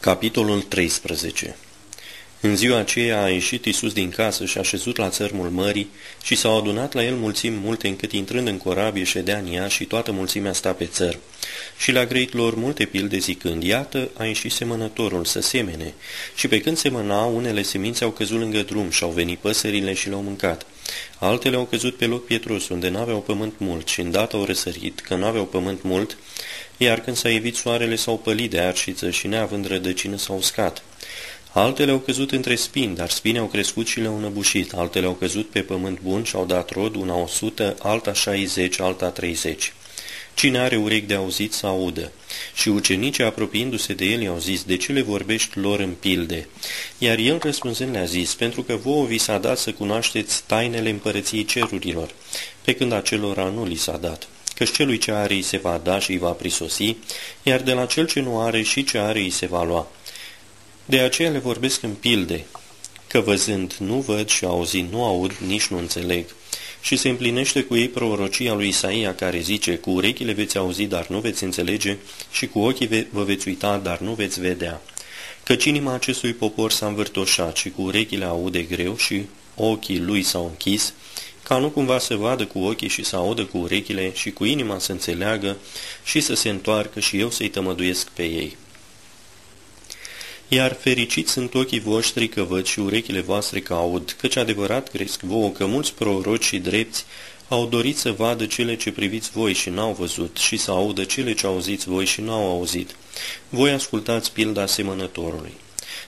Capitolul 13 În ziua aceea a ieșit Isus din casă și a șezut la țărmul mării și s-au adunat la el mulțimi multe încât intrând în corabie ședea în ea și toată mulțimea sta pe țăr. Și le-a grăit lor multe pilde zicând, iată a ieșit semănătorul să semene. Și pe când semăna, unele semințe au căzut lângă drum și au venit păsările și le-au mâncat. Altele au căzut pe loc pietros, unde n-aveau pământ mult și îndată au răsărit, că n-aveau pământ mult, iar când s-a evit soarele s-au pălit de arșiță și neavând rădăcină s-au uscat. Altele au căzut între spini, dar spini au crescut și le-au înăbușit. Altele au căzut pe pământ bun și au dat rod, una o sută, alta șaizeci, alta treizeci. Cine are urechi de auzit să audă. Și ucenicii, apropiindu-se de el, i-au zis, de ce le vorbești lor în pilde? Iar el răspunzând le-a zis, pentru că vouă vi s-a dat să cunoașteți tainele împărăției cerurilor, pe când acelora nu li s-a dat căci celui ce are îi se va da și îi va prisosi, iar de la cel ce nu are și ce are îi se va lua. De aceea le vorbesc în pilde, că văzând nu văd și auzind nu aud, nici nu înțeleg. Și se împlinește cu ei prorocia lui Isaia care zice, cu urechile veți auzi, dar nu veți înțelege, și cu ochii vă veți uita, dar nu veți vedea. Căci inima acestui popor s-a învârtoșat și cu urechile aude greu și ochii lui s-au închis, ca nu cumva să vadă cu ochii și să audă cu urechile și cu inima să înțeleagă și să se întoarcă și eu să-i tămăduiesc pe ei. Iar fericiți sunt ochii voștri că văd și urechile voastre că aud, căci adevărat cresc vouă că mulți proroci și drepți au dorit să vadă cele ce priviți voi și n-au văzut și să audă cele ce auziți voi și n-au auzit. Voi ascultați pilda asemănătorului.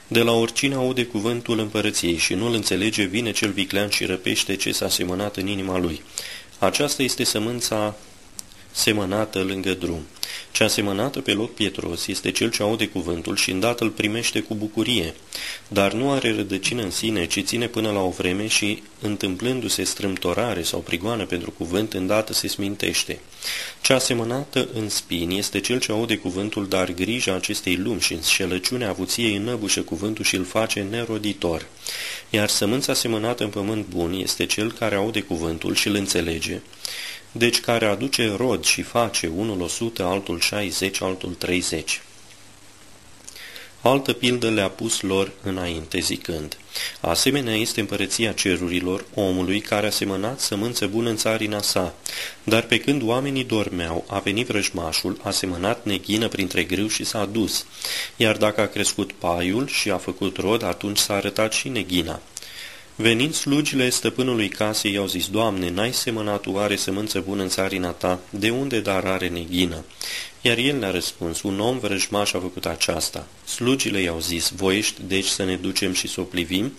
De la oricine aude cuvântul împărăției și nu-l înțelege, vine cel viclean și răpește ce s-a semănat în inima lui. Aceasta este sămânța semănată lângă drum. Cea semănată pe loc pietros este cel ce aude cuvântul și îndată îl primește cu bucurie, dar nu are rădăcină în sine, ci ține până la o vreme și, întâmplându-se strâmtorare sau prigoană pentru cuvânt, îndată se smintește. Cea semănată în spini este cel ce aude cuvântul, dar grija acestei lumi și înșelăciunea avuției înăbușă cuvântul și îl face neroditor. Iar sămânța semănată în pământ bun este cel care aude cuvântul și îl înțelege, deci care aduce rod și face unul 100, altul 60, altul 30. Altă pildă le-a pus lor înainte, zicând, Asemenea este împărăția cerurilor omului care a semănat sămânță bună în țarina sa, dar pe când oamenii dormeau, a venit vrăjmașul, a semănat neghină printre grâu și s-a dus, iar dacă a crescut paiul și a făcut rod, atunci s-a arătat și neghina. Venind slugile stăpânului casei, i-au zis, Doamne, n-ai semănat oare sămânță bună în țarina ta? De unde dar are neghină? Iar el le-a răspuns, un om vrăjmaș a făcut aceasta. Slugile i-au zis, voiești deci să ne ducem și să o plivim?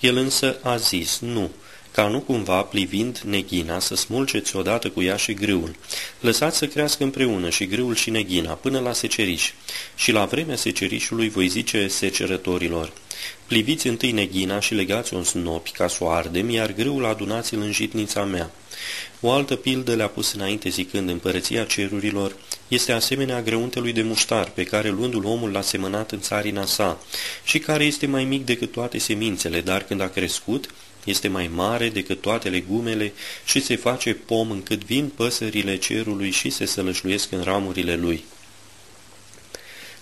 El însă a zis, nu, ca nu cumva, plivind neghina, să smulgeți odată cu ea și grâul. Lăsați să crească împreună și grâul și neghina, până la seceriș. Și la vremea secerișului voi zice secerătorilor, Pliviți întâi neghina și legați-o în snopi ca să o ardem, iar grâul adunați-l în jitnița mea. O altă pildă le-a pus înainte zicând, împărăția cerurilor este asemenea grăuntelui de muștar, pe care luându-l omul l-a semănat în țarina sa, și care este mai mic decât toate semințele, dar când a crescut, este mai mare decât toate legumele și se face pom încât vin păsările cerului și se sălășluiesc în ramurile lui.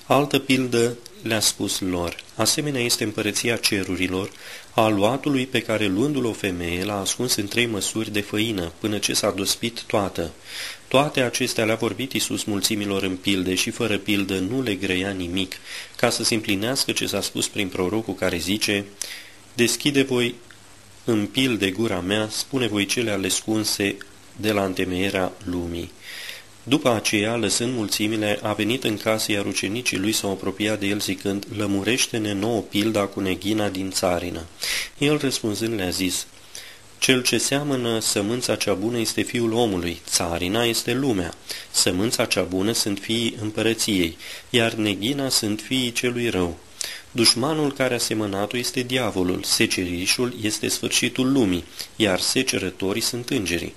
Altă pildă le-a spus lor, asemenea este împărăția cerurilor, a luatului pe care luându-l o femeie l-a ascuns în trei măsuri de făină, până ce s-a dospit toată. Toate acestea le-a vorbit Iisus mulțimilor în pilde și fără pildă nu le grăia nimic, ca să se împlinească ce s-a spus prin prorocul care zice, Deschide voi în pilde gura mea, spune voi cele ale scunse de la întemeierea lumii. După aceea, lăsând mulțimile, a venit în casă, iar ucenicii lui s-au apropiat de el zicând, Lămurește-ne nouă pilda cu neghina din țarină. El răspunzând le-a zis, Cel ce seamănă sămânța cea bună este fiul omului, țarina este lumea, sămânța cea bună sunt fiii împărăției, iar neghina sunt fiii celui rău. Dușmanul care a semănat-o este diavolul, secerișul este sfârșitul lumii, iar secerătorii sunt îngerii.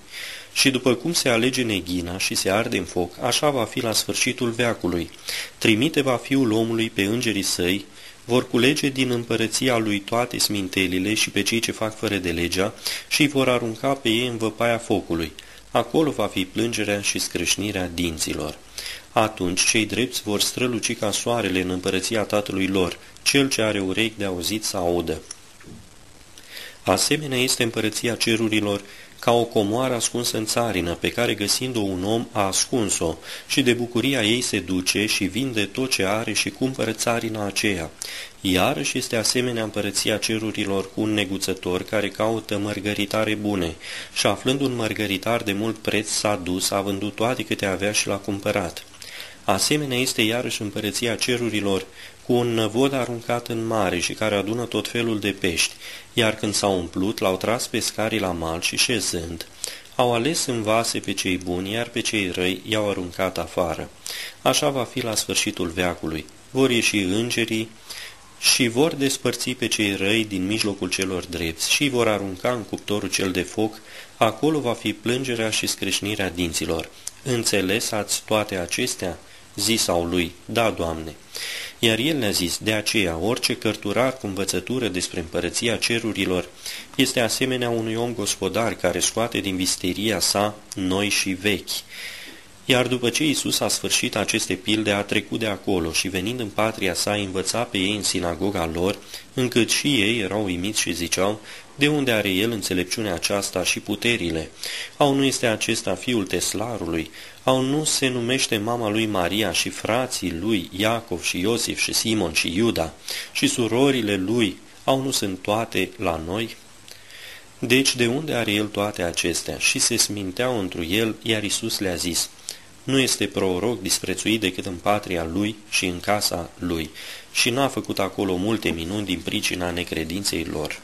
Și după cum se alege neghina și se arde în foc, așa va fi la sfârșitul veacului. Trimite va fiul omului pe îngerii săi, vor culege din împărăția lui toate smintelile și pe cei ce fac fără de legea și îi vor arunca pe ei în văpaia focului. Acolo va fi plângerea și scrâșnirea dinților. Atunci cei drepți vor străluci ca soarele în împărăția Tatălui lor, cel ce are urechi de auzit să audă. Asemenea este împărăția cerurilor ca o comoară ascunsă în țarină, pe care găsind-o un om a ascuns-o și de bucuria ei se duce și vinde tot ce are și cumpără țarina aceea. Iarăși este asemenea împărăția cerurilor cu un neguțător care caută mărgăritare bune și aflând un mărgăritar de mult preț s-a dus, a vândut toate câte avea și l-a cumpărat. Asemenea este iarăși împărăția cerurilor cu un năvod aruncat în mare și care adună tot felul de pești, iar când s-au umplut, l-au tras pescarii la mal și șezând, au ales în vase pe cei buni, iar pe cei răi i-au aruncat afară. Așa va fi la sfârșitul veacului. Vor ieși îngerii și vor despărți pe cei răi din mijlocul celor drepți și vor arunca în cuptorul cel de foc, acolo va fi plângerea și scrâșnirea dinților. Înțeles ați toate acestea?" Zisau lui, da, Doamne. Iar el le-a zis, de aceea, orice cărturar cu învățătură despre împărăția cerurilor este asemenea unui om gospodar care scoate din visteria sa noi și vechi. Iar după ce Isus a sfârșit aceste pilde, a trecut de acolo și venind în patria sa, învăța pe ei în sinagoga lor, încât și ei erau uimiți și ziceau, de unde are el înțelepciunea aceasta și puterile? Au nu este acesta fiul Teslarului? Au nu se numește mama lui Maria și frații lui Iacov și Iosif și Simon și Iuda și surorile lui? Au nu sunt toate la noi? Deci de unde are el toate acestea? Și se sminteau întru el, iar Isus le-a zis, nu este proroc disprețuit decât în patria lui și în casa lui, și n-a făcut acolo multe minuni din pricina necredinței lor.